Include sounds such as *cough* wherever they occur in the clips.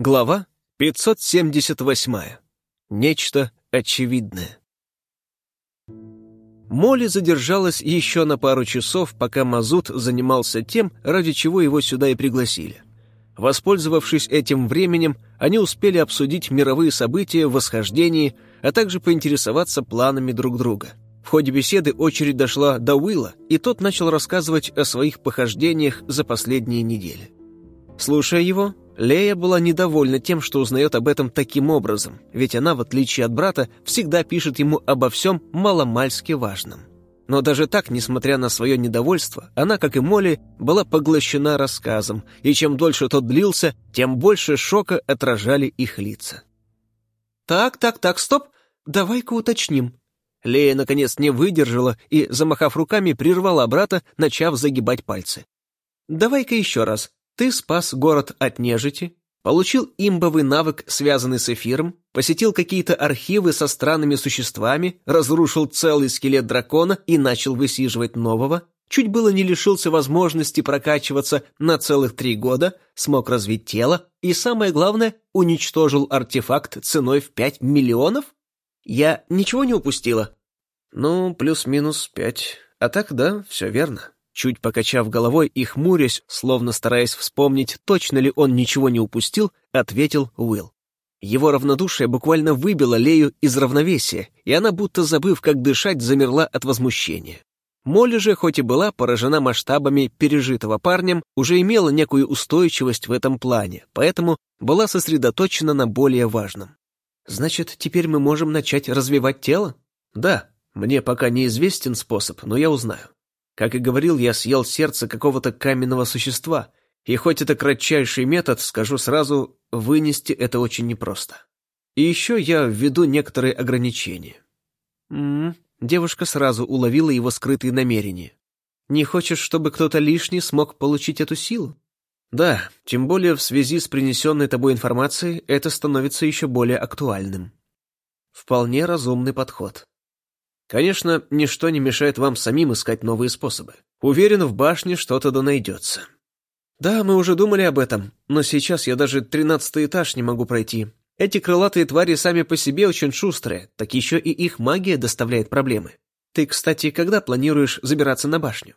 Глава 578. Нечто очевидное. Молли задержалась еще на пару часов, пока Мазут занимался тем, ради чего его сюда и пригласили. Воспользовавшись этим временем, они успели обсудить мировые события в восхождении, а также поинтересоваться планами друг друга. В ходе беседы очередь дошла до Уилла, и тот начал рассказывать о своих похождениях за последние недели. Слушая его, Лея была недовольна тем, что узнает об этом таким образом, ведь она, в отличие от брата, всегда пишет ему обо всем маломальски важном. Но даже так, несмотря на свое недовольство, она, как и Молли, была поглощена рассказом, и чем дольше тот длился, тем больше шока отражали их лица. «Так, так, так, стоп, давай-ка уточним». Лея, наконец, не выдержала и, замахав руками, прервала брата, начав загибать пальцы. «Давай-ка еще раз. Ты спас город от нежити, получил имбовый навык, связанный с эфиром, посетил какие-то архивы со странными существами, разрушил целый скелет дракона и начал высиживать нового, чуть было не лишился возможности прокачиваться на целых три года, смог развить тело и, самое главное, уничтожил артефакт ценой в пять миллионов? Я ничего не упустила? Ну, плюс-минус пять. А так, да, все верно. Чуть покачав головой и хмурясь, словно стараясь вспомнить, точно ли он ничего не упустил, ответил Уилл. Его равнодушие буквально выбило Лею из равновесия, и она, будто забыв, как дышать, замерла от возмущения. Молли же, хоть и была поражена масштабами пережитого парнем, уже имела некую устойчивость в этом плане, поэтому была сосредоточена на более важном. «Значит, теперь мы можем начать развивать тело?» «Да, мне пока неизвестен способ, но я узнаю. Как и говорил, я съел сердце какого-то каменного существа, и хоть это кратчайший метод, скажу сразу, вынести это очень непросто. И еще я введу некоторые ограничения. М -м, девушка сразу уловила его скрытые намерения. Не хочешь, чтобы кто-то лишний смог получить эту силу? Да, тем более в связи с принесенной тобой информацией это становится еще более актуальным. Вполне разумный подход. Конечно, ничто не мешает вам самим искать новые способы. Уверен, в башне что-то да найдется. Да, мы уже думали об этом, но сейчас я даже тринадцатый этаж не могу пройти. Эти крылатые твари сами по себе очень шустрые, так еще и их магия доставляет проблемы. Ты, кстати, когда планируешь забираться на башню?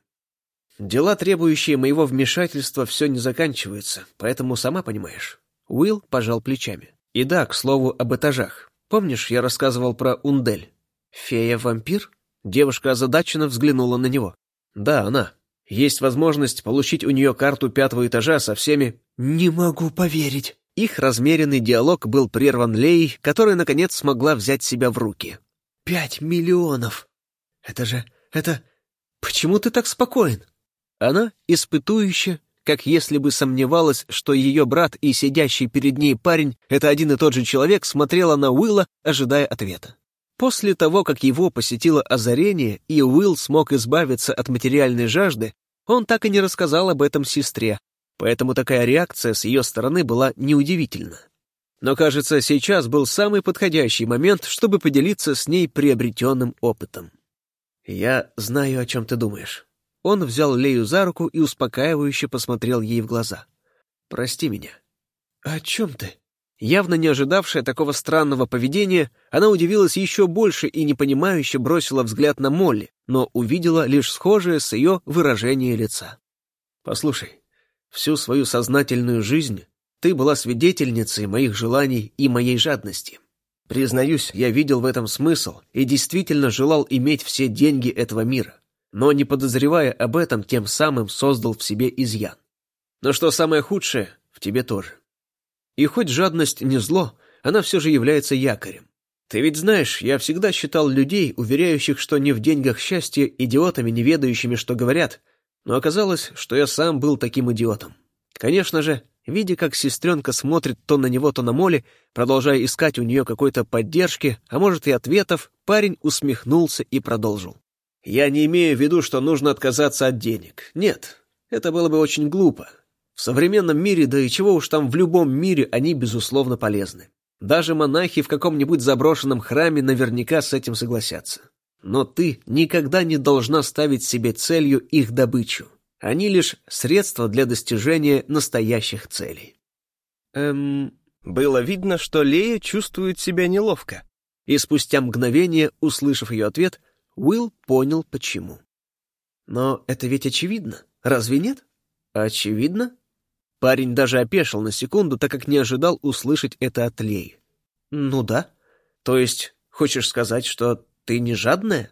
Дела, требующие моего вмешательства, все не заканчиваются, поэтому сама понимаешь. Уилл пожал плечами. И да, к слову, об этажах. Помнишь, я рассказывал про Ундель? «Фея-вампир?» Девушка озадаченно взглянула на него. «Да, она. Есть возможность получить у нее карту пятого этажа со всеми...» «Не могу поверить!» Их размеренный диалог был прерван Лей, которая, наконец, смогла взять себя в руки. «Пять миллионов! Это же... это... Почему ты так спокоен?» Она, испытующе, как если бы сомневалась, что ее брат и сидящий перед ней парень — это один и тот же человек, смотрела на Уилла, ожидая ответа. После того, как его посетило озарение, и Уилл смог избавиться от материальной жажды, он так и не рассказал об этом сестре, поэтому такая реакция с ее стороны была неудивительна. Но, кажется, сейчас был самый подходящий момент, чтобы поделиться с ней приобретенным опытом. «Я знаю, о чем ты думаешь». Он взял Лею за руку и успокаивающе посмотрел ей в глаза. «Прости меня». «О чем ты?» Явно не ожидавшая такого странного поведения, она удивилась еще больше и непонимающе бросила взгляд на Молли, но увидела лишь схожее с ее выражение лица. «Послушай, всю свою сознательную жизнь ты была свидетельницей моих желаний и моей жадности. Признаюсь, я видел в этом смысл и действительно желал иметь все деньги этого мира, но, не подозревая об этом, тем самым создал в себе изъян. Но что самое худшее, в тебе тоже. И хоть жадность не зло, она все же является якорем. Ты ведь знаешь, я всегда считал людей, уверяющих, что не в деньгах счастье, идиотами, не ведающими, что говорят, но оказалось, что я сам был таким идиотом. Конечно же, видя, как сестренка смотрит то на него, то на Молли, продолжая искать у нее какой-то поддержки, а может и ответов, парень усмехнулся и продолжил. «Я не имею в виду, что нужно отказаться от денег. Нет, это было бы очень глупо. В современном мире, да и чего уж там в любом мире, они, безусловно, полезны. Даже монахи в каком-нибудь заброшенном храме наверняка с этим согласятся. Но ты никогда не должна ставить себе целью их добычу. Они лишь средства для достижения настоящих целей. Эм, Было видно, что Лея чувствует себя неловко. И спустя мгновение, услышав ее ответ, Уилл понял, почему. Но это ведь очевидно, разве нет? Очевидно? Парень даже опешил на секунду, так как не ожидал услышать это от Леи. Ну да. То есть, хочешь сказать, что ты не жадная?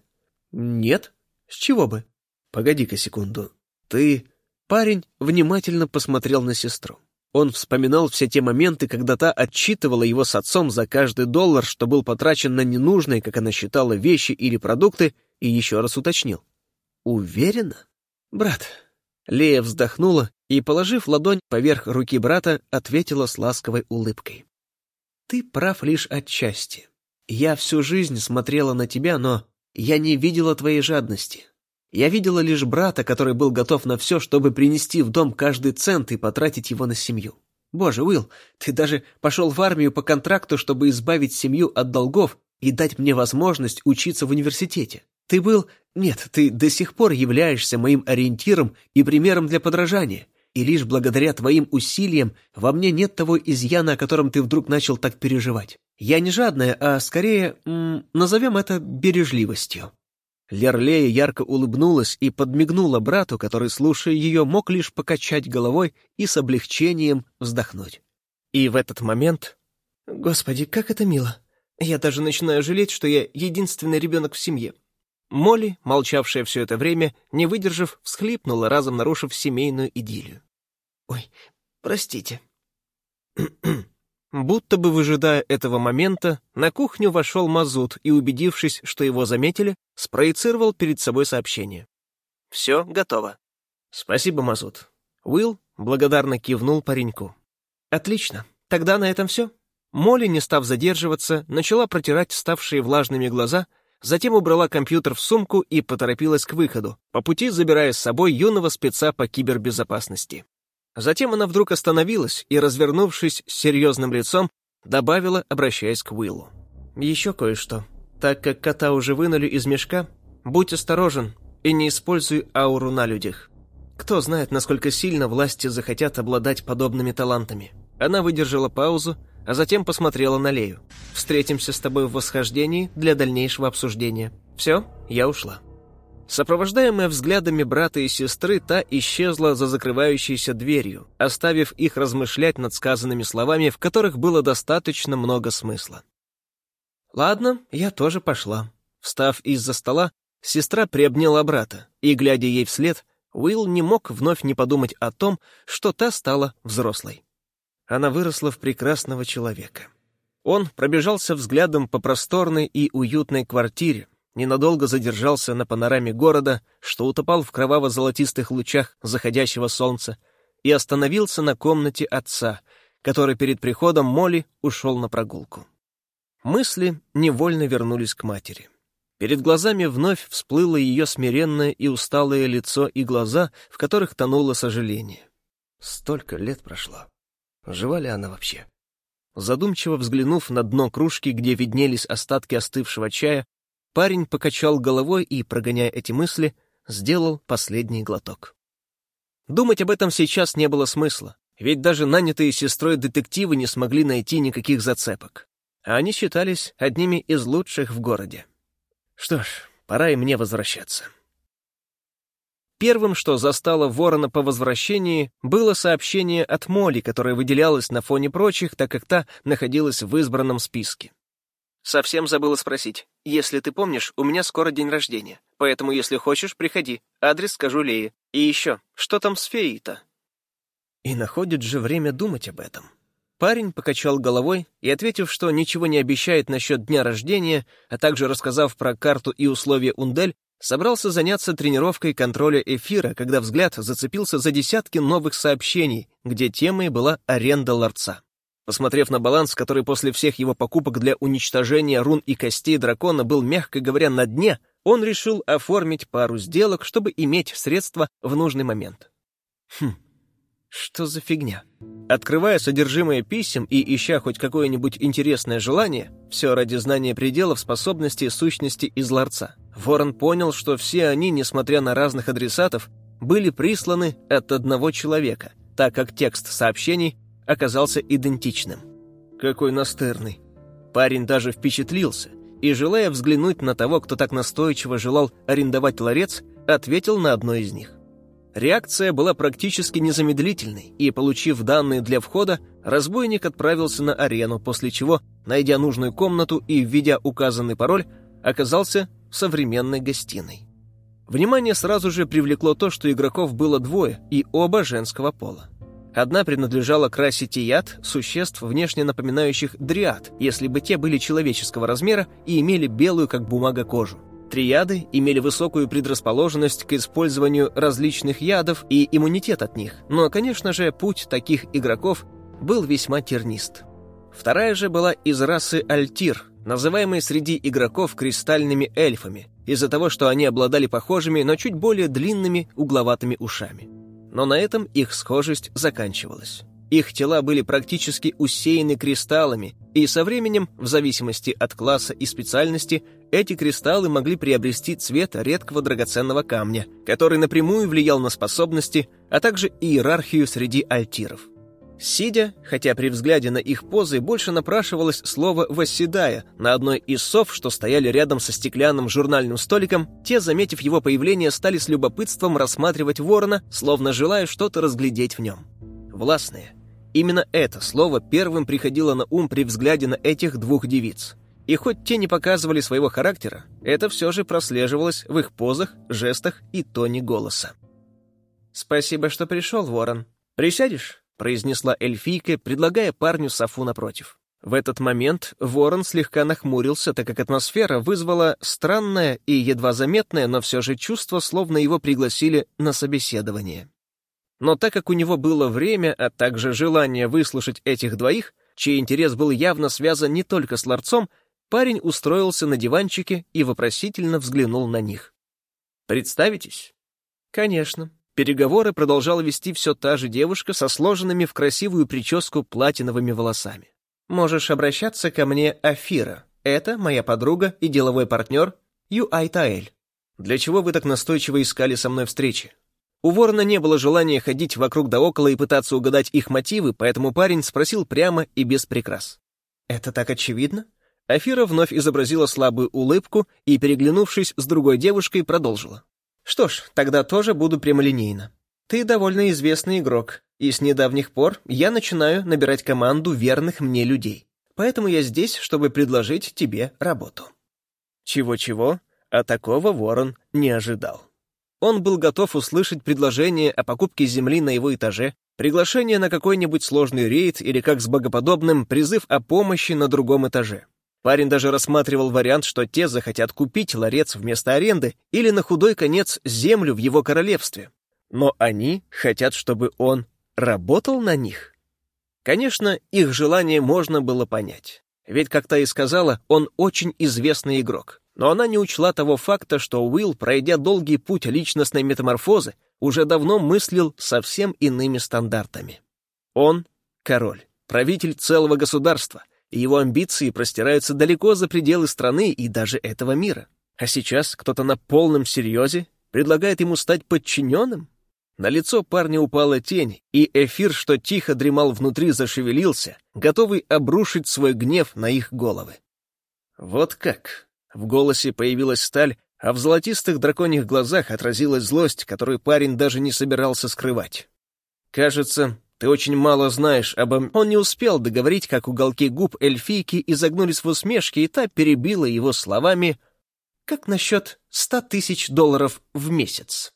Нет. С чего бы? Погоди-ка секунду. Ты... Парень внимательно посмотрел на сестру. Он вспоминал все те моменты, когда та отчитывала его с отцом за каждый доллар, что был потрачен на ненужные, как она считала, вещи или продукты, и еще раз уточнил. «Уверена?» «Брат». Лея вздохнула и, положив ладонь поверх руки брата, ответила с ласковой улыбкой. «Ты прав лишь отчасти. Я всю жизнь смотрела на тебя, но я не видела твоей жадности. Я видела лишь брата, который был готов на все, чтобы принести в дом каждый цент и потратить его на семью. Боже, Уилл, ты даже пошел в армию по контракту, чтобы избавить семью от долгов и дать мне возможность учиться в университете. Ты был... Нет, ты до сих пор являешься моим ориентиром и примером для подражания. И лишь благодаря твоим усилиям во мне нет того изъяна, о котором ты вдруг начал так переживать. Я не жадная, а скорее, м, назовем это бережливостью. Лерлея ярко улыбнулась и подмигнула брату, который, слушая ее, мог лишь покачать головой и с облегчением вздохнуть. И в этот момент... Господи, как это мило! Я даже начинаю жалеть, что я единственный ребенок в семье. Молли, молчавшая все это время, не выдержав, всхлипнула, разом нарушив семейную идиллию. «Ой, простите». *clears throat* Будто бы выжидая этого момента, на кухню вошел Мазут и, убедившись, что его заметили, спроецировал перед собой сообщение. «Все готово». «Спасибо, Мазут». Уилл благодарно кивнул пареньку. «Отлично. Тогда на этом все». Молли, не став задерживаться, начала протирать ставшие влажными глаза, затем убрала компьютер в сумку и поторопилась к выходу, по пути забирая с собой юного спеца по кибербезопасности. Затем она вдруг остановилась и, развернувшись с серьезным лицом, добавила, обращаясь к Уиллу. «Еще кое-что. Так как кота уже вынули из мешка, будь осторожен и не используй ауру на людях. Кто знает, насколько сильно власти захотят обладать подобными талантами». Она выдержала паузу, а затем посмотрела на Лею. «Встретимся с тобой в восхождении для дальнейшего обсуждения. Все, я ушла». Сопровождаемая взглядами брата и сестры, та исчезла за закрывающейся дверью, оставив их размышлять над сказанными словами, в которых было достаточно много смысла. «Ладно, я тоже пошла». Встав из-за стола, сестра приобняла брата, и, глядя ей вслед, Уилл не мог вновь не подумать о том, что та стала взрослой. Она выросла в прекрасного человека. Он пробежался взглядом по просторной и уютной квартире, ненадолго задержался на панораме города, что утопал в кроваво-золотистых лучах заходящего солнца, и остановился на комнате отца, который перед приходом Молли ушел на прогулку. Мысли невольно вернулись к матери. Перед глазами вновь всплыло ее смиренное и усталое лицо и глаза, в которых тонуло сожаление. Столько лет прошло. Жива ли она вообще? Задумчиво взглянув на дно кружки, где виднелись остатки остывшего чая, Парень покачал головой и, прогоняя эти мысли, сделал последний глоток. Думать об этом сейчас не было смысла, ведь даже нанятые сестрой детективы не смогли найти никаких зацепок. А они считались одними из лучших в городе. Что ж, пора и мне возвращаться. Первым, что застало Ворона по возвращении, было сообщение от Молли, которое выделялось на фоне прочих, так как та находилась в избранном списке. Совсем забыла спросить. Если ты помнишь, у меня скоро день рождения. Поэтому, если хочешь, приходи. Адрес скажу Лее. И еще, что там с феей-то?» И находит же время думать об этом. Парень покачал головой и, ответив, что ничего не обещает насчет дня рождения, а также рассказав про карту и условия Ундель, собрался заняться тренировкой контроля эфира, когда взгляд зацепился за десятки новых сообщений, где темой была аренда ларца. Посмотрев на баланс, который после всех его покупок для уничтожения рун и костей дракона был, мягко говоря, на дне, он решил оформить пару сделок, чтобы иметь средства в нужный момент. Хм, что за фигня? Открывая содержимое писем и ища хоть какое-нибудь интересное желание, все ради знания пределов способностей сущности из ларца, Ворон понял, что все они, несмотря на разных адресатов, были присланы от одного человека, так как текст сообщений оказался идентичным. какой настырный!» Парень даже впечатлился и, желая взглянуть на того, кто так настойчиво желал арендовать ларец, ответил на одно из них. Реакция была практически незамедлительной, и, получив данные для входа, разбойник отправился на арену, после чего, найдя нужную комнату и введя указанный пароль, оказался в современной гостиной. Внимание сразу же привлекло то, что игроков было двое, и оба женского пола. Одна принадлежала к расе тият, существ, внешне напоминающих дриад, если бы те были человеческого размера и имели белую, как бумага, кожу. Триады имели высокую предрасположенность к использованию различных ядов и иммунитет от них, но, конечно же, путь таких игроков был весьма тернист. Вторая же была из расы Альтир, называемой среди игроков кристальными эльфами, из-за того, что они обладали похожими, но чуть более длинными угловатыми ушами. Но на этом их схожесть заканчивалась. Их тела были практически усеяны кристаллами, и со временем, в зависимости от класса и специальности, эти кристаллы могли приобрести цвет редкого драгоценного камня, который напрямую влиял на способности, а также иерархию среди альтиров. Сидя, хотя при взгляде на их позы больше напрашивалось слово «восседая», на одной из сов, что стояли рядом со стеклянным журнальным столиком, те, заметив его появление, стали с любопытством рассматривать ворона, словно желая что-то разглядеть в нем. Властные. Именно это слово первым приходило на ум при взгляде на этих двух девиц. И хоть те не показывали своего характера, это все же прослеживалось в их позах, жестах и тоне голоса. «Спасибо, что пришел, Ворон. Присядешь?» Произнесла эльфийка, предлагая парню софу напротив. В этот момент ворон слегка нахмурился, так как атмосфера вызвала странное и едва заметное, но все же чувство, словно его пригласили на собеседование. Но так как у него было время, а также желание выслушать этих двоих, чей интерес был явно связан не только с ларцом, парень устроился на диванчике и вопросительно взглянул на них. «Представитесь?» «Конечно», Переговоры продолжала вести все та же девушка со сложенными в красивую прическу платиновыми волосами. «Можешь обращаться ко мне, Афира. Это моя подруга и деловой партнер Юай Таэль. Для чего вы так настойчиво искали со мной встречи?» У Ворона не было желания ходить вокруг да около и пытаться угадать их мотивы, поэтому парень спросил прямо и без прикрас. «Это так очевидно?» Афира вновь изобразила слабую улыбку и, переглянувшись с другой девушкой, продолжила. Что ж, тогда тоже буду прямолинейно. Ты довольно известный игрок, и с недавних пор я начинаю набирать команду верных мне людей. Поэтому я здесь, чтобы предложить тебе работу. Чего-чего, а такого Ворон не ожидал. Он был готов услышать предложение о покупке земли на его этаже, приглашение на какой-нибудь сложный рейд или, как с богоподобным, призыв о помощи на другом этаже. Парень даже рассматривал вариант, что те захотят купить ларец вместо аренды или на худой конец землю в его королевстве. Но они хотят, чтобы он работал на них. Конечно, их желание можно было понять. Ведь, как та и сказала, он очень известный игрок. Но она не учла того факта, что Уилл, пройдя долгий путь личностной метаморфозы, уже давно мыслил совсем иными стандартами. Он — король, правитель целого государства, его амбиции простираются далеко за пределы страны и даже этого мира. А сейчас кто-то на полном серьезе предлагает ему стать подчиненным? На лицо парня упала тень, и эфир, что тихо дремал внутри, зашевелился, готовый обрушить свой гнев на их головы. Вот как! В голосе появилась сталь, а в золотистых драконьих глазах отразилась злость, которую парень даже не собирался скрывать. Кажется, ты очень мало знаешь обо Он не успел договорить, как уголки губ эльфийки изогнулись в усмешке, и та перебила его словами «Как насчет ста тысяч долларов в месяц?»